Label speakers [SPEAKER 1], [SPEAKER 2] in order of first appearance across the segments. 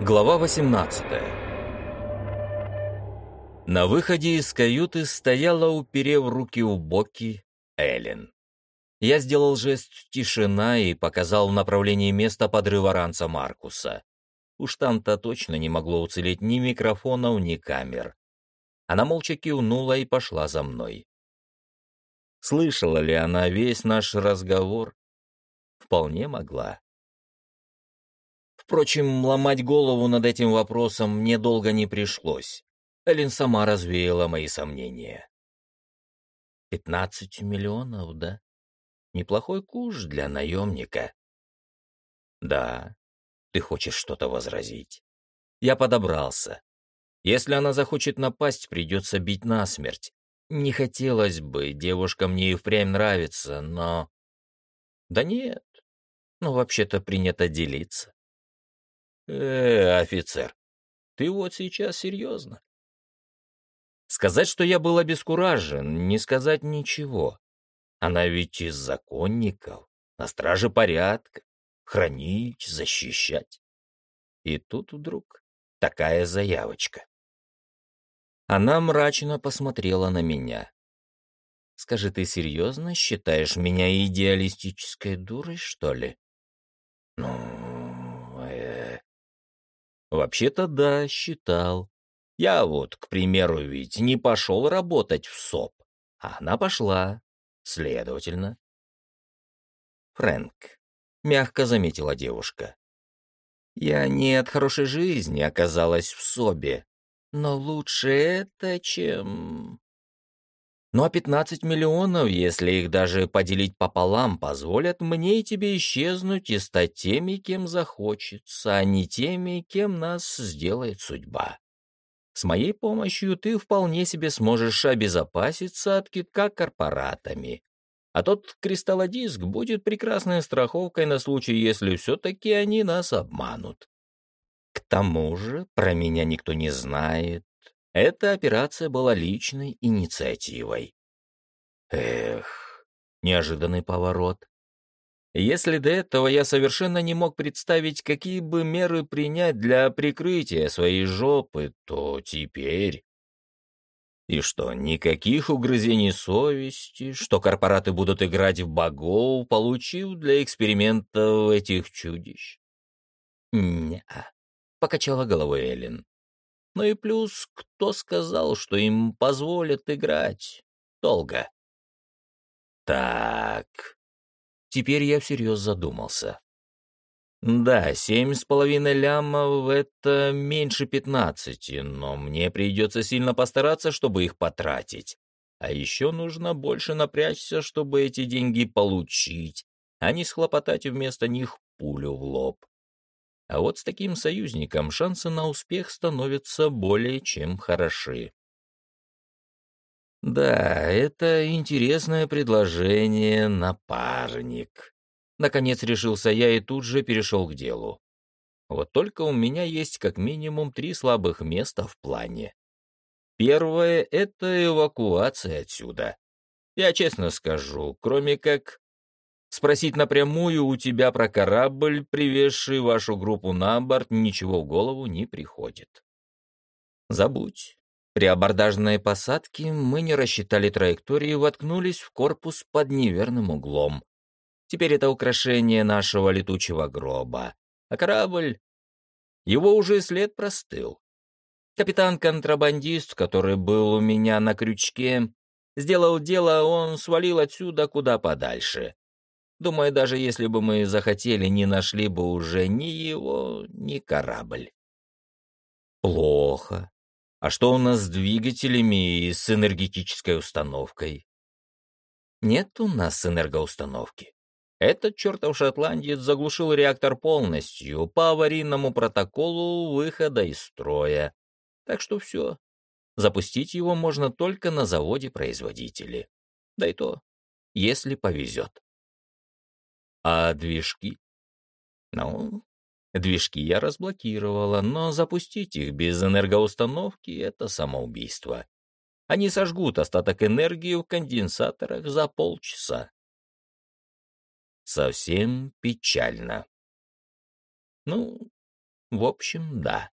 [SPEAKER 1] Глава 18 На выходе из каюты стояла, уперев руки у боки, Эллен. Я сделал жест «тишина» и показал в направлении места подрыва ранца Маркуса. Уж там-то точно не могло уцелеть ни микрофонов, ни камер. Она молча кивнула и пошла за мной. Слышала ли она весь наш разговор? Вполне могла. Впрочем, ломать голову над этим вопросом мне долго не пришлось. Эллен сама развеяла мои сомнения. «Пятнадцать миллионов, да? Неплохой куш для наемника». «Да, ты хочешь что-то возразить?» Я подобрался. Если она захочет напасть, придется бить насмерть. Не хотелось бы, девушка мне и впрямь нравится, но... Да нет, ну вообще-то принято делиться. Э, офицер, ты вот сейчас серьезно? Сказать, что я был обескуражен, не сказать ничего. Она ведь из законников, на страже порядка, хранить, защищать. И тут вдруг такая заявочка. Она мрачно посмотрела на меня. «Скажи, ты серьезно считаешь меня идеалистической дурой, что ли?» «Ну, э...» «Вообще-то да, считал. Я вот, к примеру, ведь не пошел работать в СОП, а она пошла. Следовательно...» «Фрэнк», — мягко заметила девушка. «Я не от хорошей жизни оказалась в СОБе, но лучше это, чем... Ну а 15 миллионов, если их даже поделить пополам, позволят мне и тебе исчезнуть и стать теми, кем захочется, а не теми, кем нас сделает судьба. С моей помощью ты вполне себе сможешь обезопаситься от китка корпоратами. А тот кристаллодиск будет прекрасной страховкой на случай, если все-таки они нас обманут. К тому же про меня никто не знает. Эта операция была личной инициативой. Эх, неожиданный поворот. Если до этого я совершенно не мог представить, какие бы меры принять для прикрытия своей жопы, то теперь... И что, никаких угрызений совести, что корпораты будут играть в богов, получив для экспериментов этих чудищ? Ня. — покачала головой Эллен. «Ну и плюс, кто сказал, что им позволят играть? Долго». «Так...» Теперь я всерьез задумался. Да, семь с половиной лямов — это меньше пятнадцати, но мне придется сильно постараться, чтобы их потратить. А еще нужно больше напрячься, чтобы эти деньги получить, а не схлопотать вместо них пулю в лоб. А вот с таким союзником шансы на успех становятся более чем хороши. Да, это интересное предложение, напарник. Наконец решился я и тут же перешел к делу. Вот только у меня есть как минимум три слабых места в плане. Первое — это эвакуация отсюда. Я честно скажу, кроме как Спросить напрямую у тебя про корабль, привезший вашу группу на борт, ничего в голову не приходит. Забудь. При абордажной посадке мы не рассчитали траектории и воткнулись в корпус под неверным углом. Теперь это украшение нашего летучего гроба. А корабль... Его уже след простыл. Капитан-контрабандист, который был у меня на крючке, сделал дело, он свалил отсюда куда подальше. Думаю, даже если бы мы захотели, не нашли бы уже ни его, ни корабль. Плохо. А что у нас с двигателями и с энергетической установкой? Нет у нас энергоустановки. Этот чертов шотландец заглушил реактор полностью по аварийному протоколу выхода из строя. Так что все. Запустить его можно только на заводе производителя. Да и то, если повезет. А движки? Ну, движки я разблокировала, но запустить их без энергоустановки — это самоубийство. Они сожгут остаток энергии в конденсаторах за полчаса. Совсем печально. Ну, В общем, да.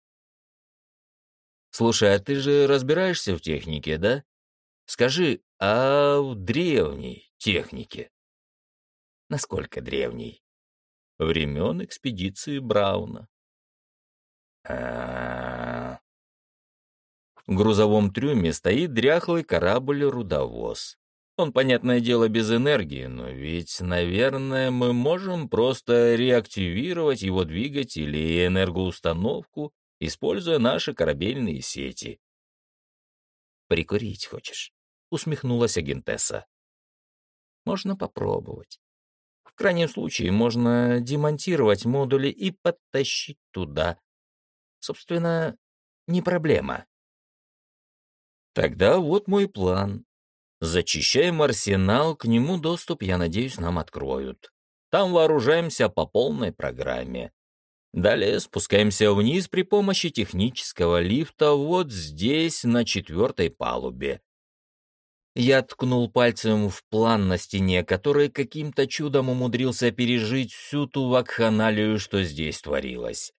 [SPEAKER 1] Слушай, а ты же разбираешься в технике, да? Скажи, а в древней технике? Насколько древней? Времен экспедиции Брауна. А, В грузовом трюме стоит дряхлый корабль-рудовоз. Он, понятное дело, без энергии, но ведь, наверное, мы можем просто реактивировать его двигатель и энергоустановку, используя наши корабельные сети. «Прикурить хочешь?» — усмехнулась агентесса. «Можно попробовать. В крайнем случае, можно демонтировать модули и подтащить туда. Собственно, не проблема». Тогда вот мой план. Зачищаем арсенал, к нему доступ, я надеюсь, нам откроют. Там вооружаемся по полной программе. Далее спускаемся вниз при помощи технического лифта вот здесь, на четвертой палубе. Я ткнул пальцем в план на стене, который каким-то чудом умудрился пережить всю ту вакханалию, что здесь творилось.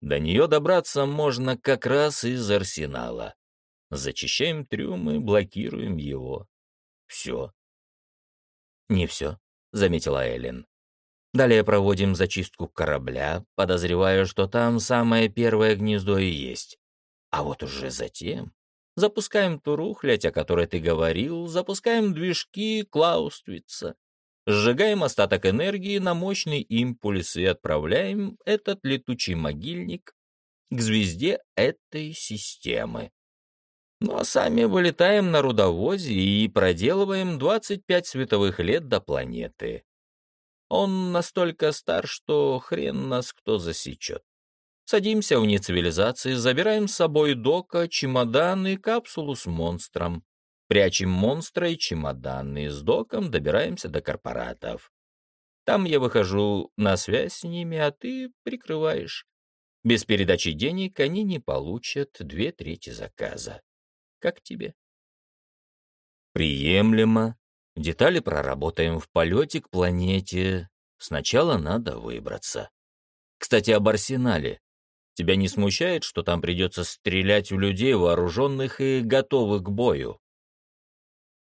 [SPEAKER 1] До нее добраться можно как раз из арсенала. Зачищаем трюм и блокируем его. Все. Не все, заметила Эллен. Далее проводим зачистку корабля, подозревая, что там самое первое гнездо и есть. А вот уже затем запускаем ту рухлядь, о которой ты говорил, запускаем движки Клауствица, сжигаем остаток энергии на мощный импульс и отправляем этот летучий могильник к звезде этой системы. Ну а сами вылетаем на рудовозе и проделываем 25 световых лет до планеты. Он настолько стар, что хрен нас кто засечет. Садимся вне цивилизации, забираем с собой дока, чемодан и капсулу с монстром. Прячем монстра и чемоданы, с доком добираемся до корпоратов. Там я выхожу на связь с ними, а ты прикрываешь. Без передачи денег они не получат две трети заказа. Как тебе? Приемлемо. Детали проработаем в полете к планете. Сначала надо выбраться. Кстати, об арсенале. Тебя не смущает, что там придется стрелять в людей, вооруженных и готовых к бою?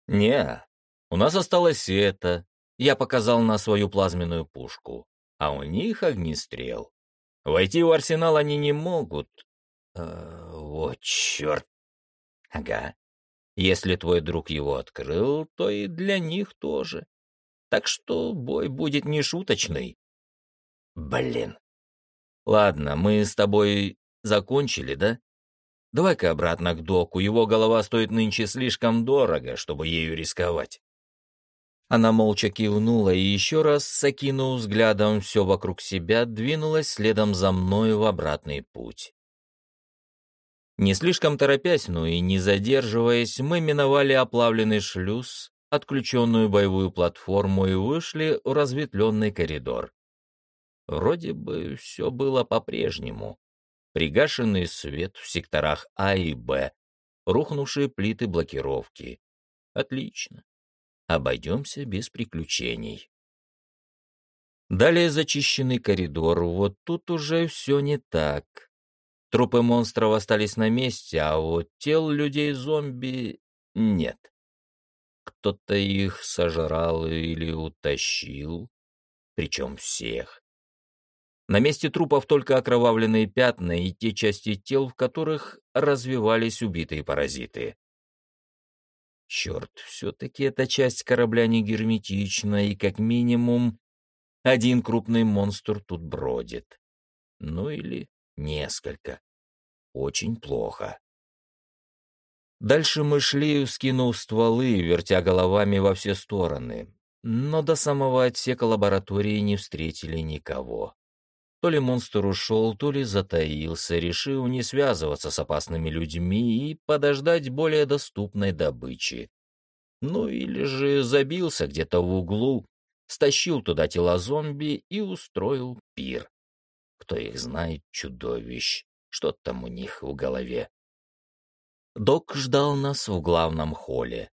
[SPEAKER 1] Не, у нас осталось это. Я показал на свою плазменную пушку. А у них огнестрел. Войти в арсенал они не могут. Э, вот черт. Ага. Если твой друг его открыл, то и для них тоже. Так что бой будет не шуточный. Блин. Ладно, мы с тобой закончили, да? Давай-ка обратно к доку, его голова стоит нынче слишком дорого, чтобы ею рисковать. Она молча кивнула и еще раз, окинув взглядом все вокруг себя, двинулась следом за мной в обратный путь. Не слишком торопясь, но и не задерживаясь, мы миновали оплавленный шлюз, отключенную боевую платформу и вышли в разветвленный коридор. Вроде бы все было по-прежнему. Пригашенный свет в секторах А и Б, рухнувшие плиты блокировки. Отлично. Обойдемся без приключений. Далее зачищенный коридор, вот тут уже все не так. Трупы монстров остались на месте, а вот тел людей-зомби нет. Кто-то их сожрал или утащил, причем всех. На месте трупов только окровавленные пятна и те части тел, в которых развивались убитые паразиты. Черт, все-таки эта часть корабля не герметична, и как минимум один крупный монстр тут бродит. Ну или Несколько. Очень плохо. Дальше мы шли, скинув стволы, вертя головами во все стороны. Но до самого отсека лаборатории не встретили никого. То ли монстр ушел, то ли затаился, решив не связываться с опасными людьми и подождать более доступной добычи. Ну или же забился где-то в углу, стащил туда тела зомби и устроил пир. Кто их знает, чудовищ, что там у них в голове. Док ждал нас в главном холле.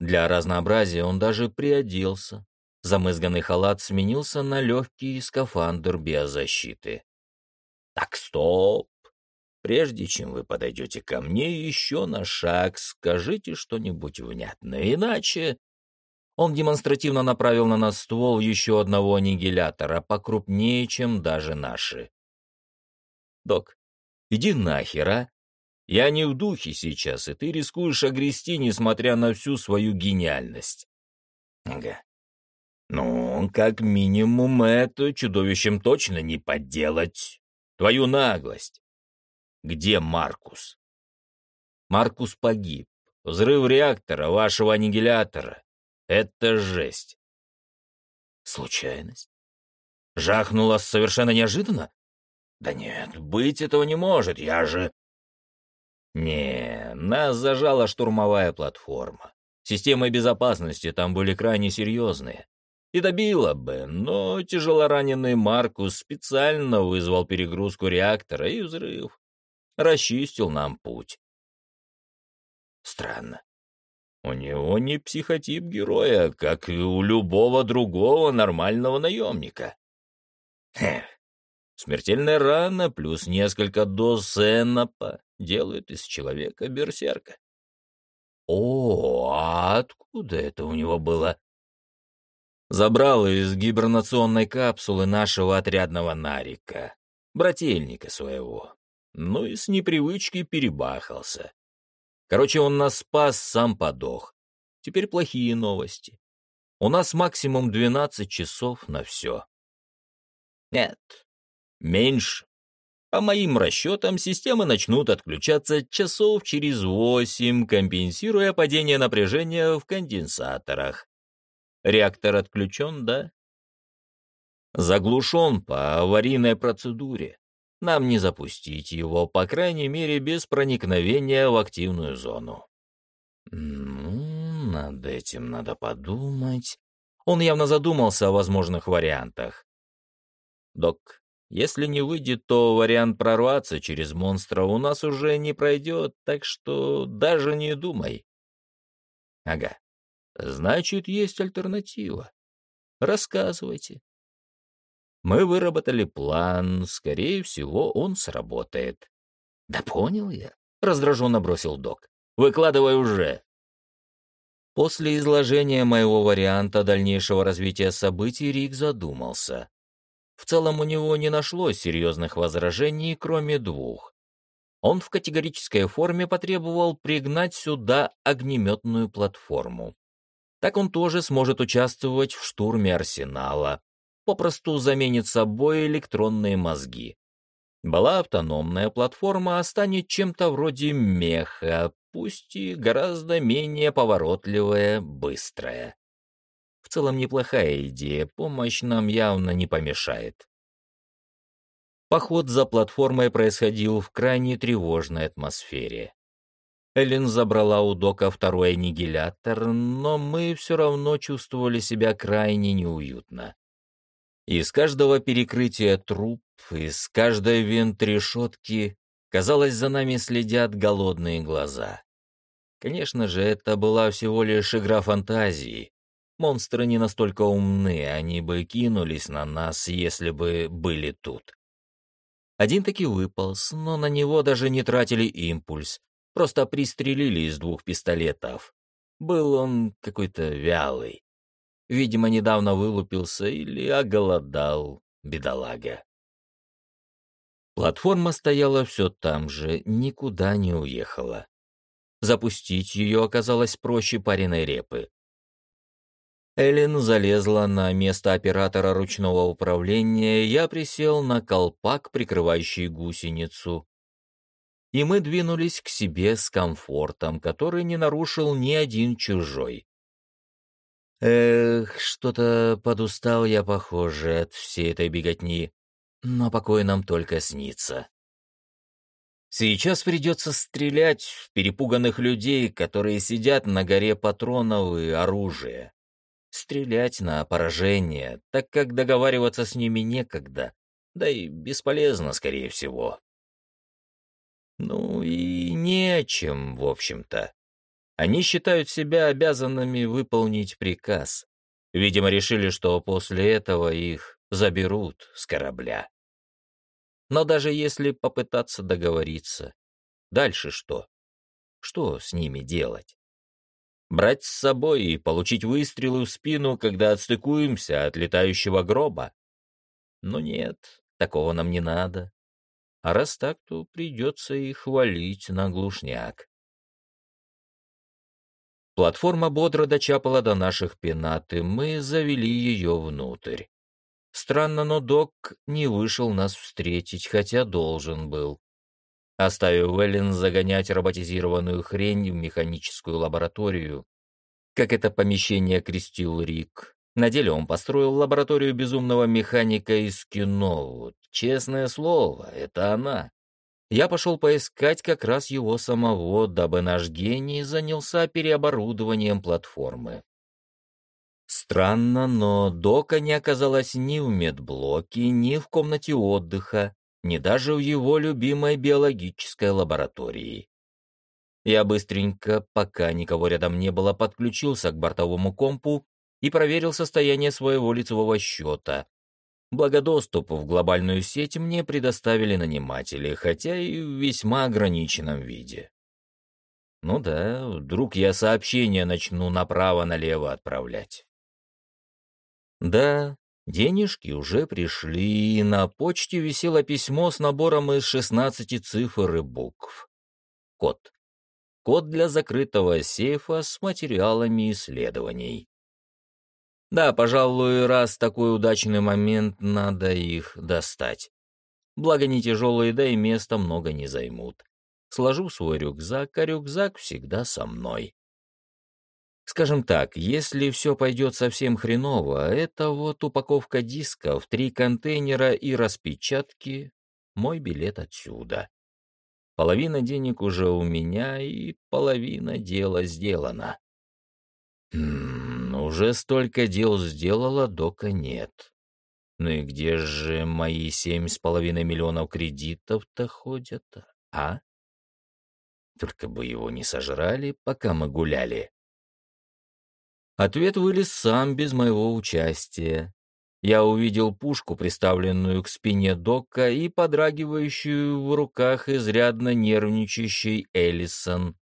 [SPEAKER 1] Для разнообразия он даже приоделся. Замызганный халат сменился на легкий скафандр биозащиты. Так, стоп. Прежде чем вы подойдете ко мне еще на шаг, скажите что-нибудь внятное, иначе...» Он демонстративно направил на нас ствол еще одного аннигилятора, покрупнее, чем даже наши. «Док, иди нахер, а? Я не в духе сейчас, и ты рискуешь огрести, несмотря на всю свою гениальность». «Ага. Ну, как минимум, это чудовищем точно не подделать. Твою наглость. Где Маркус? Маркус погиб. Взрыв реактора, вашего аннигилятора. Это жесть. Случайность? Жахнула совершенно неожиданно? Да нет, быть этого не может, я же... Не, нас зажала штурмовая платформа. Системы безопасности там были крайне серьезные. И добила бы, но тяжелораненый Маркус специально вызвал перегрузку реактора и взрыв расчистил нам путь. Странно. У него не психотип героя, как и у любого другого нормального наемника. Эх, смертельная рана плюс несколько доз энопа делают из человека берсерка. О, а откуда это у него было? Забрал из гибернационной капсулы нашего отрядного нарика, брательника своего ну и с непривычки перебахался. Короче, он нас спас, сам подох. Теперь плохие новости. У нас максимум 12 часов на все. Нет, меньше. По моим расчетам, системы начнут отключаться часов через 8, компенсируя падение напряжения в конденсаторах. Реактор отключен, да? Заглушен по аварийной процедуре. Нам не запустить его, по крайней мере, без проникновения в активную зону. Ну, над этим надо подумать. Он явно задумался о возможных вариантах. Док, если не выйдет, то вариант прорваться через монстра у нас уже не пройдет, так что даже не думай. Ага. Значит, есть альтернатива. Рассказывайте. Мы выработали план, скорее всего, он сработает. Да понял я, раздраженно бросил док. Выкладывай уже. После изложения моего варианта дальнейшего развития событий Рик задумался. В целом у него не нашлось серьезных возражений, кроме двух. Он в категорической форме потребовал пригнать сюда огнеметную платформу. Так он тоже сможет участвовать в штурме арсенала, попросту заменит собой электронные мозги. Была автономная платформа, а станет чем-то вроде меха, пусть и гораздо менее поворотливая, быстрая. В целом неплохая идея, помощь нам явно не помешает. Поход за платформой происходил в крайне тревожной атмосфере. Эллен забрала у Дока второй аннигилятор, но мы все равно чувствовали себя крайне неуютно. Из каждого перекрытия труб, из каждой вент-решетки, казалось, за нами следят голодные глаза. Конечно же, это была всего лишь игра фантазии. Монстры не настолько умны, они бы кинулись на нас, если бы были тут. Один таки выполз, но на него даже не тратили импульс, просто пристрелили из двух пистолетов. Был он какой-то вялый. Видимо, недавно вылупился или оголодал, бедолага. Платформа стояла все там же, никуда не уехала. Запустить ее оказалось проще пареной репы. Эллен залезла на место оператора ручного управления, я присел на колпак, прикрывающий гусеницу. И мы двинулись к себе с комфортом, который не нарушил ни один чужой. Эх, что-то подустал я, похоже, от всей этой беготни, но покой нам только снится. Сейчас придется стрелять в перепуганных людей, которые сидят на горе патронов и оружия. Стрелять на поражение, так как договариваться с ними некогда, да и бесполезно, скорее всего. Ну и не о чем, в общем-то. Они считают себя обязанными выполнить приказ. Видимо, решили, что после этого их заберут с корабля. Но даже если попытаться договориться, дальше что? Что с ними делать? Брать с собой и получить выстрелы в спину, когда отстыкуемся от летающего гроба? Но нет, такого нам не надо. А раз так, то придется их валить на глушняк. Платформа бодро дочапала до наших пенат, и мы завели ее внутрь. Странно, но док не вышел нас встретить, хотя должен был. Оставив Веллин загонять роботизированную хрень в механическую лабораторию, как это помещение крестил Рик. На деле он построил лабораторию безумного механика из кино. Честное слово, это она я пошел поискать как раз его самого, дабы наш гений занялся переоборудованием платформы. Странно, но дока не оказалась ни в медблоке, ни в комнате отдыха, ни даже в его любимой биологической лаборатории. Я быстренько, пока никого рядом не было, подключился к бортовому компу и проверил состояние своего лицевого счета, Благо доступ в глобальную сеть мне предоставили наниматели, хотя и в весьма ограниченном виде. Ну да, вдруг я сообщения начну направо-налево отправлять. Да, денежки уже пришли, и на почте висело письмо с набором из 16 цифр и букв. Код. Код для закрытого сейфа с материалами исследований. Да, пожалуй, раз такой удачный момент, надо их достать. Благо не тяжелые, да и места много не займут. Сложу свой рюкзак, а рюкзак всегда со мной. Скажем так, если все пойдет совсем хреново, это вот упаковка дисков, три контейнера и распечатки — мой билет отсюда. Половина денег уже у меня, и половина дела сделана. Хм, уже столько дел сделала, дока нет. Ну и где же мои семь с половиной миллионов кредитов-то ходят, а? Только бы его не сожрали, пока мы гуляли. Ответ вылез сам без моего участия. Я увидел пушку, приставленную к спине Дока, и подрагивающую в руках изрядно нервничающий Эллисон,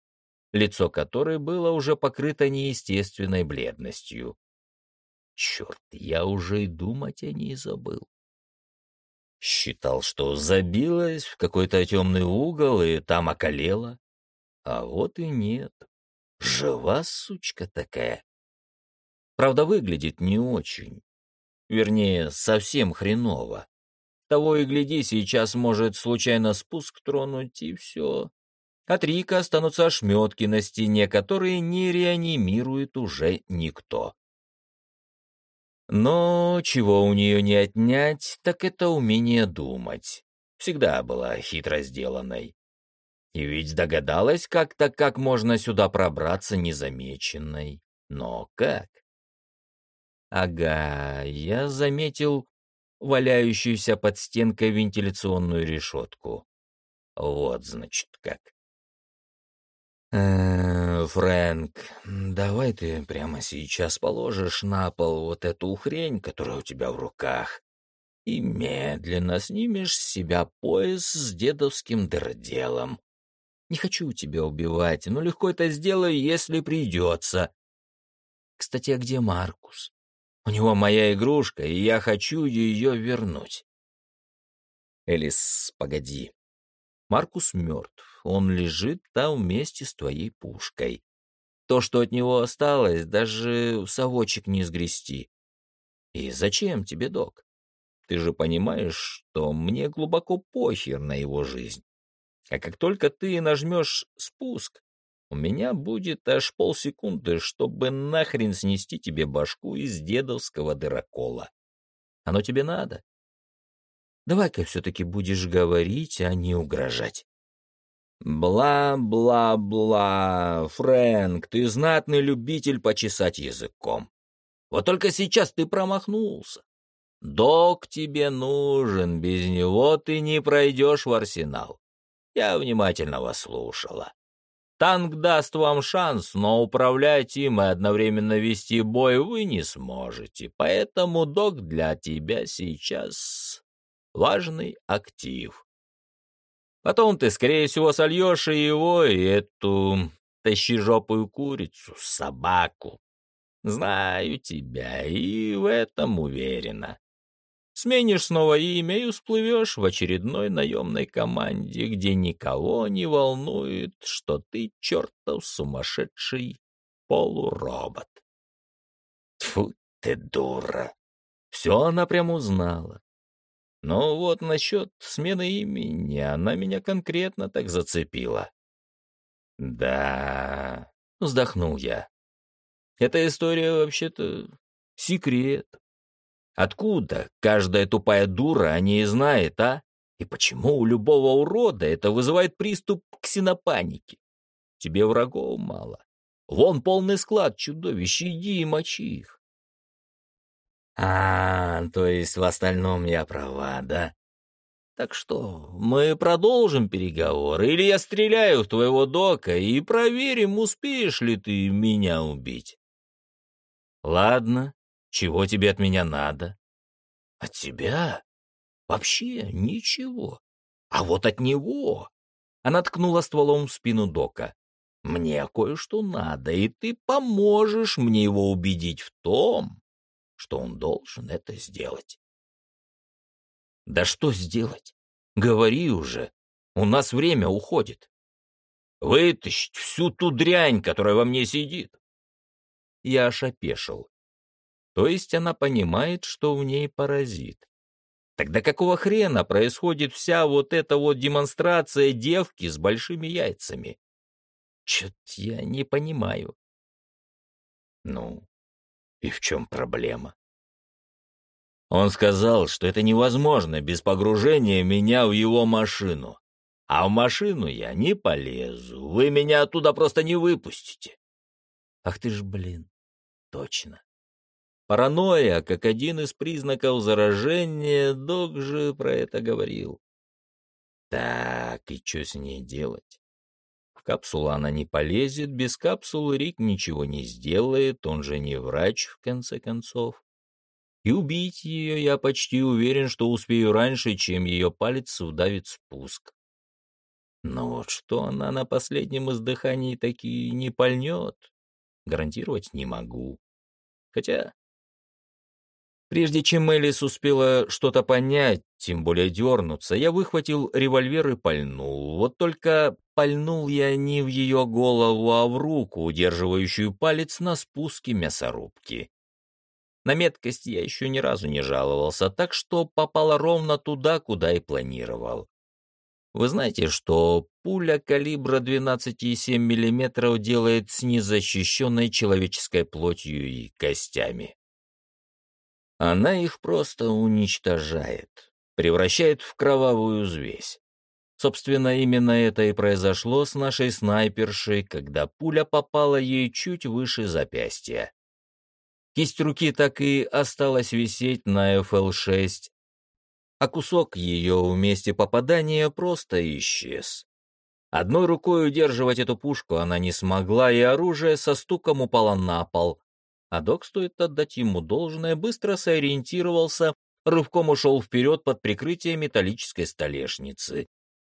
[SPEAKER 1] лицо которой было уже покрыто неестественной бледностью. Черт, я уже и думать о ней забыл. Считал, что забилась в какой-то темный угол и там околела. А вот и нет. Жива сучка такая. Правда, выглядит не очень. Вернее, совсем хреново. Того и гляди, сейчас может случайно спуск тронуть, и все. От Рика останутся ошметки на стене, которые не реанимирует уже никто. Но чего у нее не отнять, так это умение думать. Всегда была хитро сделанной. И ведь догадалась как-то, как можно сюда пробраться незамеченной. Но как? Ага, я заметил валяющуюся под стенкой вентиляционную решетку. Вот, значит, как. Э, Фрэнк, давай ты прямо сейчас положишь на пол вот эту хрень, которая у тебя в руках, и медленно снимешь с себя пояс с дедовским дырделом. Не хочу тебя убивать, но легко это сделаю, если придется. Кстати, а где Маркус? У него моя игрушка, и я хочу ее вернуть. Элис, погоди. Маркус мертв он лежит там вместе с твоей пушкой. То, что от него осталось, даже в совочек не сгрести. И зачем тебе, док? Ты же понимаешь, что мне глубоко похер на его жизнь. А как только ты нажмешь спуск, у меня будет аж полсекунды, чтобы нахрен снести тебе башку из дедовского дырокола. Оно тебе надо? Давай-ка все-таки будешь говорить, а не угрожать. «Бла-бла-бла, Фрэнк, ты знатный любитель почесать языком. Вот только сейчас ты промахнулся. Док тебе нужен, без него ты не пройдешь в арсенал. Я внимательно вас слушала. Танк даст вам шанс, но управлять им и одновременно вести бой вы не сможете, поэтому док для тебя сейчас важный актив. Потом ты, скорее всего, сольешь и его, и эту тащижопую курицу, собаку. Знаю тебя и в этом уверена. Сменишь снова имя и всплывешь в очередной наемной команде, где никого не волнует, что ты чертов сумасшедший полуробот. Тьфу ты, дура! Все она прям узнала. Но вот насчет смены имени она меня конкретно так зацепила. «Да...» — вздохнул я. «Эта история вообще-то секрет. Откуда каждая тупая дура о ней знает, а? И почему у любого урода это вызывает приступ ксенопаники? Тебе врагов мало. Вон полный склад чудовищ, иди и мочи их. А, то есть в остальном я права, да? Так что, мы продолжим переговоры, или я стреляю в твоего дока и проверим, успеешь ли ты меня убить? Ладно, чего тебе от меня надо? От тебя? Вообще ничего. А вот от него... Она ткнула стволом в спину дока. Мне кое-что надо, и ты поможешь мне его убедить в том, что он должен это сделать. Да что сделать? Говори уже. У нас время уходит. Вытащить всю ту дрянь, которая во мне сидит. Я аж опешил. То есть она понимает, что в ней паразит. Тогда какого хрена происходит вся вот эта вот демонстрация девки с большими яйцами? Чё-то я не понимаю. Ну, и в чем проблема? Он сказал, что это невозможно без погружения меня в его машину. А в машину я не полезу. Вы меня оттуда просто не выпустите. Ах ты ж, блин, точно. Паранойя, как один из признаков заражения, док же про это говорил. Так, и что с ней делать? Капсулу она не полезет, без капсулы Рик ничего не сделает, он же не врач, в конце концов. И убить ее я почти уверен, что успею раньше, чем ее палец удавит спуск. Но вот что она на последнем издыхании таки не пальнет, гарантировать не могу. Хотя Прежде чем Элис успела что-то понять, тем более дернуться, я выхватил револьвер и пальнул. Вот только пальнул я не в ее голову, а в руку, удерживающую палец на спуске мясорубки. На меткость я еще ни разу не жаловался, так что попала ровно туда, куда и планировал. Вы знаете, что пуля калибра 12,7 мм делает с незащищенной человеческой плотью и костями. Она их просто уничтожает, превращает в кровавую звесь. Собственно, именно это и произошло с нашей снайпершей, когда пуля попала ей чуть выше запястья. Кисть руки так и осталась висеть на FL-6, а кусок ее в месте попадания просто исчез. Одной рукой удерживать эту пушку она не смогла, и оружие со стуком упало на пол, а док, стоит отдать ему должное, быстро сориентировался, рывком ушел вперед под прикрытие металлической столешницы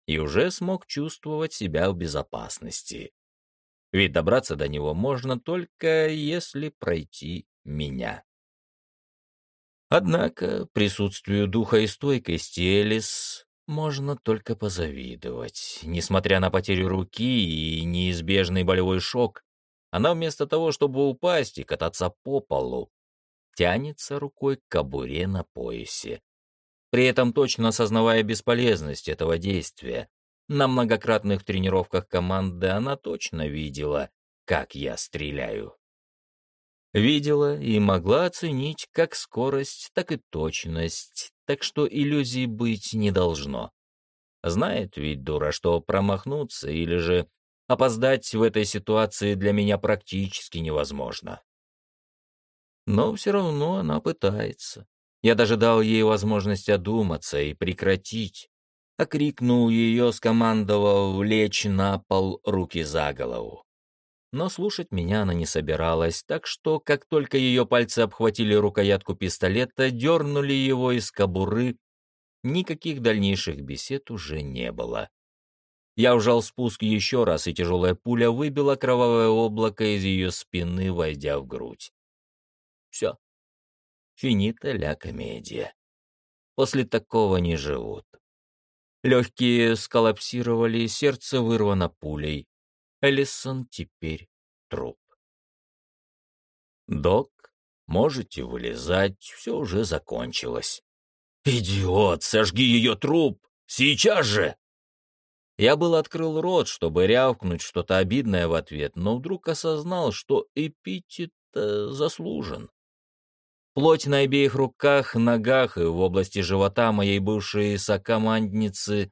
[SPEAKER 1] и уже смог чувствовать себя в безопасности. Ведь добраться до него можно только если пройти меня. Однако присутствию духа и стойкости Элис можно только позавидовать. Несмотря на потерю руки и неизбежный болевой шок, она вместо того, чтобы упасть и кататься по полу, тянется рукой к кобуре на поясе. При этом точно осознавая бесполезность этого действия, на многократных тренировках команды она точно видела, как я стреляю. Видела и могла оценить как скорость, так и точность, так что иллюзий быть не должно. Знает ведь дура, что промахнуться или же Опоздать в этой ситуации для меня практически невозможно. Но все равно она пытается. Я даже дал ей возможность одуматься и прекратить. Окрикнул ее, скомандовал лечь на пол руки за голову. Но слушать меня она не собиралась, так что, как только ее пальцы обхватили рукоятку пистолета, дернули его из кобуры, никаких дальнейших бесед уже не было. Я ужал спуск еще раз, и тяжелая пуля выбила кровавое облако из ее спины, войдя в грудь. Все. Финита ля комедия. После такого не живут. Легкие сколлапсировали, сердце вырвано пулей. Эллисон теперь труп. «Док, можете вылезать, все уже закончилось». «Идиот, сожги ее труп! Сейчас же!» Я был открыл рот, чтобы рявкнуть что-то обидное в ответ, но вдруг осознал, что эпитет заслужен. Плоть на обеих руках, ногах и в области живота моей бывшей сокомандницы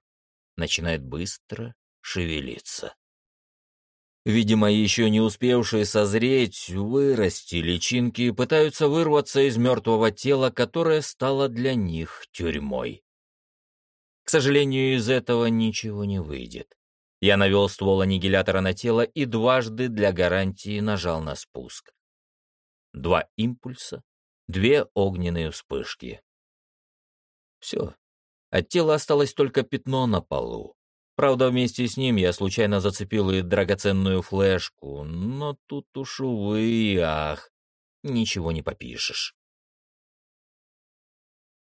[SPEAKER 1] начинает быстро шевелиться. Видимо, еще не успевшие созреть, вырасти личинки пытаются вырваться из мертвого тела, которое стало для них тюрьмой. К сожалению, из этого ничего не выйдет. Я навел ствол аннигилятора на тело и дважды для гарантии нажал на спуск. Два импульса, две огненные вспышки. Все. От тела осталось только пятно на полу. Правда, вместе с ним я случайно зацепил и драгоценную флешку, но тут уж, увы, ах, ничего не попишешь.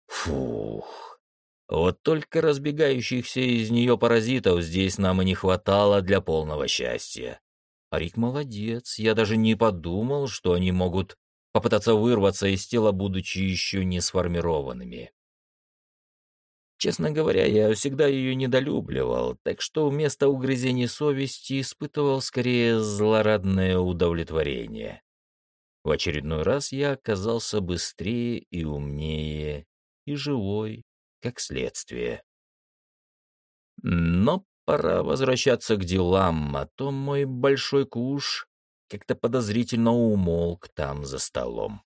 [SPEAKER 1] Фух. Вот только разбегающихся из нее паразитов здесь нам и не хватало для полного счастья. Рик молодец, я даже не подумал, что они могут попытаться вырваться из тела, будучи еще не сформированными. Честно говоря, я всегда ее недолюбливал, так что вместо угрызений совести испытывал скорее злорадное удовлетворение. В очередной раз я оказался быстрее и умнее, и живой, как следствие. Но пора возвращаться к делам, а то мой большой куш как-то подозрительно умолк там за столом.